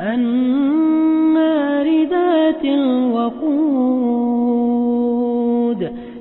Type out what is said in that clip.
النار ذات الوقود.